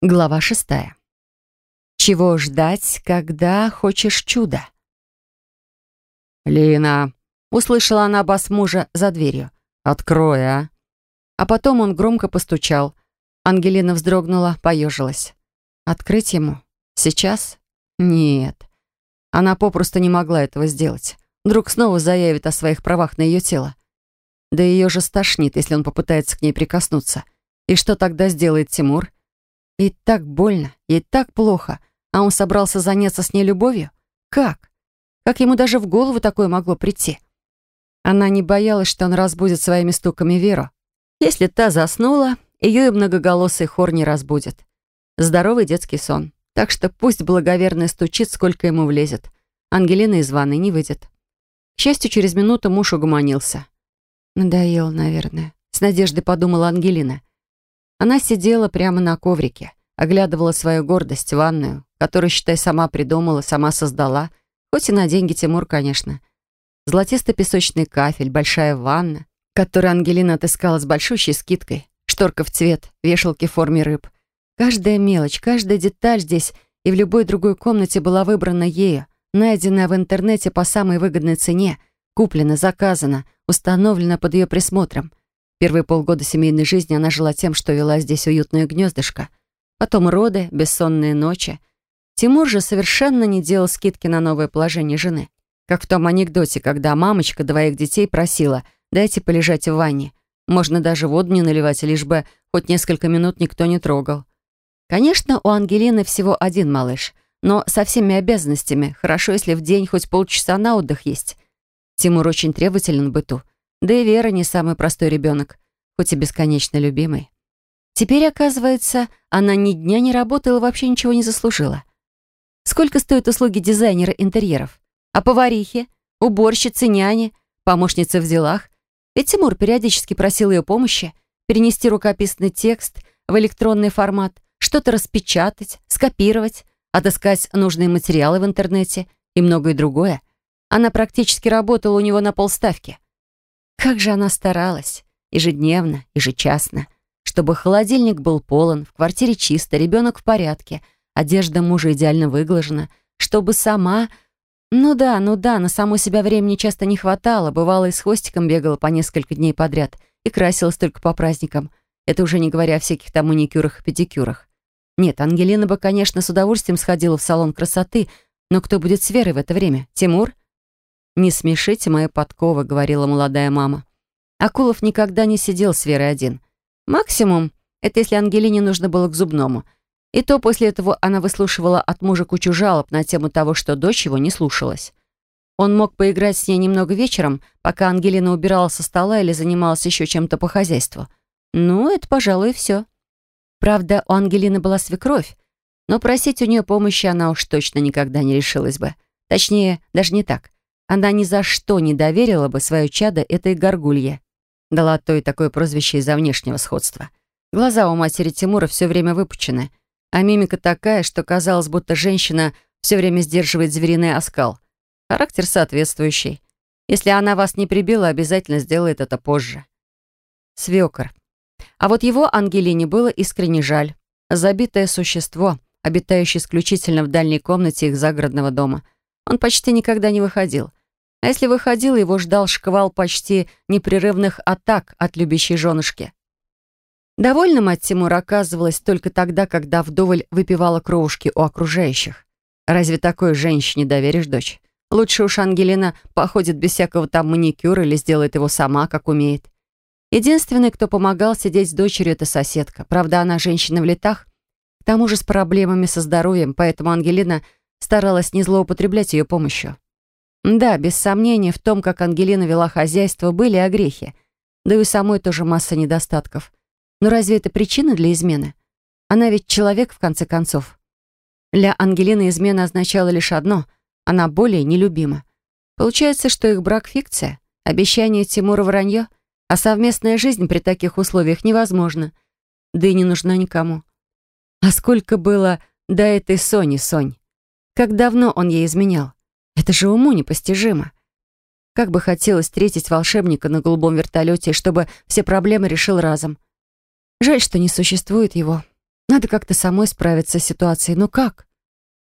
Глава шестая. Чего ждать, когда хочешь чуда? «Лина!» — услышала она бас мужа за дверью. «Открой, а!» А потом он громко постучал. Ангелина вздрогнула, поежилась. Открыть ему? Сейчас? Нет. Она попросту не могла этого сделать. Вдруг снова заявит о своих правах на ее тело. Да ее же стошнит, если он попытается к ней прикоснуться. И что тогда сделает Тимур? Ей так больно, ей так плохо, а он собрался заняться с ней любовью? Как? Как ему даже в голову такое могло прийти? Она не боялась, что он разбудит своими стуками Веру. Если та заснула, ее и многоголосый хор не разбудит. Здоровый детский сон. Так что пусть благоверный стучит, сколько ему влезет. Ангелина из ванной не выйдет. К счастью, через минуту муж угомонился. «Надоел, наверное», — с надеждой подумала Ангелина. Она сидела прямо на коврике, оглядывала свою гордость, ванную, которую, считай, сама придумала, сама создала, хоть и на деньги Тимур, конечно. Золотисто-песочный кафель, большая ванна, которую Ангелина отыскала с большущей скидкой, шторка в цвет, вешалки в форме рыб. Каждая мелочь, каждая деталь здесь и в любой другой комнате была выбрана ею, найденная в интернете по самой выгодной цене, куплена, заказана, установлена под ее присмотром. Первые полгода семейной жизни она жила тем, что вела здесь уютное гнездышко. Потом роды, бессонные ночи. Тимур же совершенно не делал скидки на новое положение жены. Как в том анекдоте, когда мамочка двоих детей просила «дайте полежать в ванне». Можно даже воду не наливать, лишь бы хоть несколько минут никто не трогал. Конечно, у Ангелины всего один малыш, но со всеми обязанностями. Хорошо, если в день хоть полчаса на отдых есть. Тимур очень требователен в быту. Да и Вера не самый простой ребенок, хоть и бесконечно любимый. Теперь, оказывается, она ни дня не работала вообще ничего не заслужила. Сколько стоят услуги дизайнера интерьеров? А поварихи, уборщицы, няни, помощницы в делах? Ведь Тимур периодически просил ее помощи перенести рукописный текст в электронный формат, что-то распечатать, скопировать, отыскать нужные материалы в интернете и многое другое. Она практически работала у него на полставки. Как же она старалась, ежедневно, ежечасно, чтобы холодильник был полон, в квартире чисто, ребенок в порядке, одежда мужа идеально выглажена, чтобы сама... Ну да, ну да, на саму себя времени часто не хватало, бывало и с хвостиком бегала по несколько дней подряд и красилась только по праздникам. Это уже не говоря о всяких там маникюрах и педикюрах. Нет, Ангелина бы, конечно, с удовольствием сходила в салон красоты, но кто будет с Верой в это время? Тимур? «Не смешите мои подковы», — говорила молодая мама. Акулов никогда не сидел с Верой один. Максимум — это если Ангелине нужно было к зубному. И то после этого она выслушивала от мужа кучу жалоб на тему того, что дочь его не слушалась. Он мог поиграть с ней немного вечером, пока Ангелина убирала со стола или занималась еще чем-то по хозяйству. Ну, это, пожалуй, все. Правда, у Ангелины была свекровь, но просить у нее помощи она уж точно никогда не решилась бы. Точнее, даже не так. Она ни за что не доверила бы свое чадо этой горгулье. Дала той такое прозвище из-за внешнего сходства. Глаза у матери Тимура все время выпучены, а мимика такая, что казалось, будто женщина все время сдерживает звериный оскал. Характер соответствующий. Если она вас не прибила, обязательно сделает это позже. Свекор. А вот его Ангелине было искренне жаль. Забитое существо, обитающее исключительно в дальней комнате их загородного дома. Он почти никогда не выходил. А если выходил, его ждал шквал почти непрерывных атак от любящей женушки. Довольна мать Тимура оказывалась только тогда, когда вдоволь выпивала кровушки у окружающих. Разве такой женщине доверишь дочь? Лучше уж Ангелина походит без всякого там маникюра или сделает его сама, как умеет. Единственный, кто помогал сидеть с дочерью, это соседка. Правда, она женщина в летах, к тому же с проблемами со здоровьем, поэтому Ангелина старалась не злоупотреблять ее помощью. Да, без сомнения, в том, как Ангелина вела хозяйство, были огрехи. Да и у самой тоже масса недостатков. Но разве это причина для измены? Она ведь человек, в конце концов. Для Ангелины измена означала лишь одно — она более нелюбима. Получается, что их брак — фикция, обещание Тимура — вранье, а совместная жизнь при таких условиях невозможна. Да и не нужна никому. А сколько было до этой Сони, Сонь? Как давно он ей изменял? Это же уму непостижимо. Как бы хотелось встретить волшебника на голубом вертолете, чтобы все проблемы решил разом. Жаль, что не существует его. Надо как-то самой справиться с ситуацией. Но как?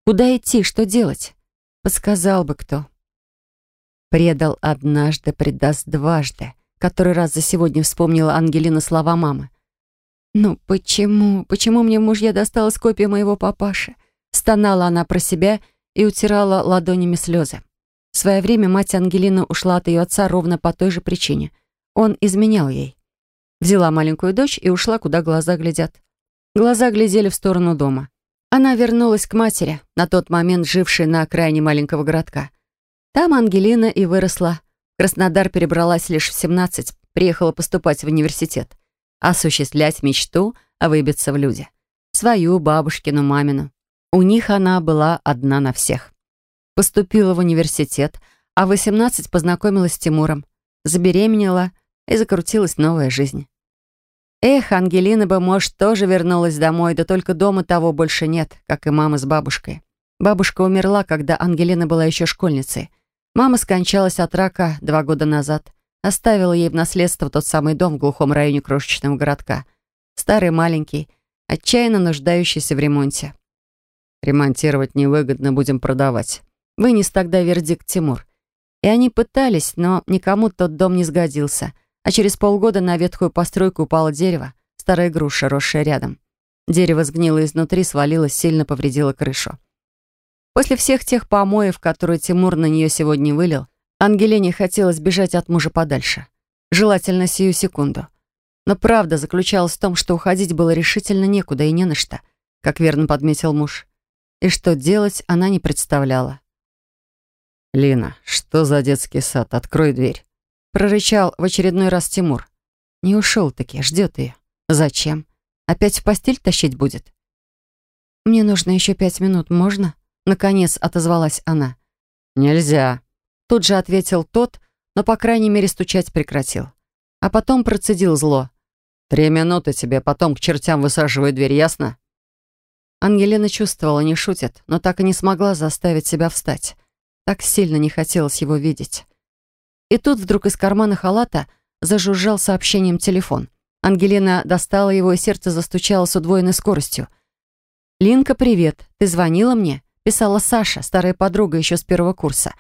Куда идти? Что делать? Подсказал бы кто. Предал однажды, предаст дважды. Который раз за сегодня вспомнила Ангелина слова мамы. «Ну почему? Почему мне в мужья досталась копия моего папаши?» Стонала она про себя и утирала ладонями слезы. В свое время мать Ангелины ушла от ее отца ровно по той же причине. Он изменял ей. Взяла маленькую дочь и ушла, куда глаза глядят. Глаза глядели в сторону дома. Она вернулась к матери, на тот момент жившей на окраине маленького городка. Там Ангелина и выросла. Краснодар перебралась лишь в 17, приехала поступать в университет. Осуществлять мечту, а выбиться в люди. Свою, бабушкину, мамину. У них она была одна на всех. Поступила в университет, а в 18 познакомилась с Тимуром. Забеременела и закрутилась новая жизнь. Эх, Ангелина бы, может, тоже вернулась домой, да только дома того больше нет, как и мама с бабушкой. Бабушка умерла, когда Ангелина была еще школьницей. Мама скончалась от рака два года назад. Оставила ей в наследство тот самый дом в глухом районе крошечного городка. Старый, маленький, отчаянно нуждающийся в ремонте. «Ремонтировать невыгодно, будем продавать», — вынес тогда вердикт Тимур. И они пытались, но никому тот дом не сгодился. А через полгода на ветхую постройку упало дерево, старая груша, росшая рядом. Дерево сгнило изнутри, свалилось, сильно повредило крышу. После всех тех помоев, которые Тимур на нее сегодня вылил, Ангелине хотелось бежать от мужа подальше. Желательно сию секунду. Но правда заключалась в том, что уходить было решительно некуда и не на что, как верно подметил муж и что делать она не представляла. «Лина, что за детский сад? Открой дверь!» Прорычал в очередной раз Тимур. Не ушел-таки, ждет ее. Зачем? Опять в постель тащить будет? «Мне нужно еще пять минут, можно?» Наконец отозвалась она. «Нельзя!» Тут же ответил тот, но, по крайней мере, стучать прекратил. А потом процедил зло. «Три минуты тебе, потом к чертям высаживаю дверь, ясно?» Ангелина чувствовала, не шутит, но так и не смогла заставить себя встать. Так сильно не хотелось его видеть. И тут вдруг из кармана халата зажужжал сообщением телефон. Ангелина достала его, и сердце застучало с удвоенной скоростью. «Линка, привет. Ты звонила мне?» Писала Саша, старая подруга еще с первого курса.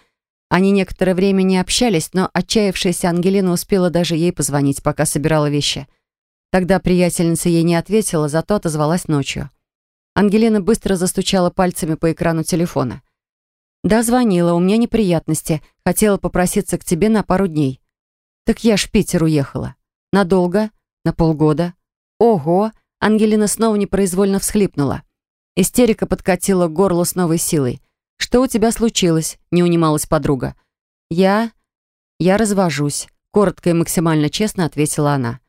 Они некоторое время не общались, но отчаявшаяся Ангелина успела даже ей позвонить, пока собирала вещи. Тогда приятельница ей не ответила, зато отозвалась ночью. Ангелина быстро застучала пальцами по экрану телефона. «Да, звонила, у меня неприятности. Хотела попроситься к тебе на пару дней». «Так я ж в Питер уехала». «Надолго? На полгода?» «Ого!» Ангелина снова непроизвольно всхлипнула. Истерика подкатила к горлу с новой силой. «Что у тебя случилось?» — не унималась подруга. «Я... я развожусь», — коротко и максимально честно ответила она.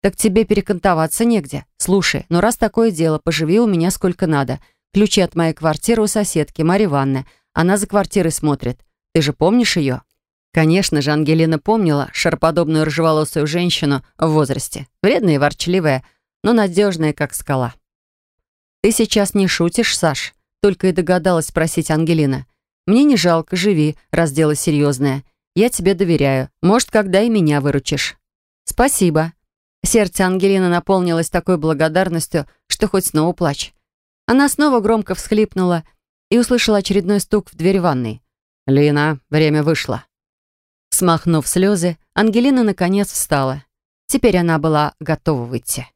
«Так тебе перекантоваться негде. Слушай, ну раз такое дело, поживи у меня сколько надо. Ключи от моей квартиры у соседки, Марьи Ивановны. Она за квартирой смотрит. Ты же помнишь ее?» Конечно же, Ангелина помнила шарподобную рыжеволосую женщину в возрасте. Вредная и ворчливая, но надежная, как скала. «Ты сейчас не шутишь, Саш?» Только и догадалась спросить Ангелина. «Мне не жалко, живи, раз дело серьезное. Я тебе доверяю. Может, когда и меня выручишь». «Спасибо», Сердце Ангелины наполнилось такой благодарностью, что хоть снова плачь. Она снова громко всхлипнула и услышала очередной стук в дверь ванной. «Лина, время вышло». Смахнув слезы, Ангелина наконец встала. Теперь она была готова выйти.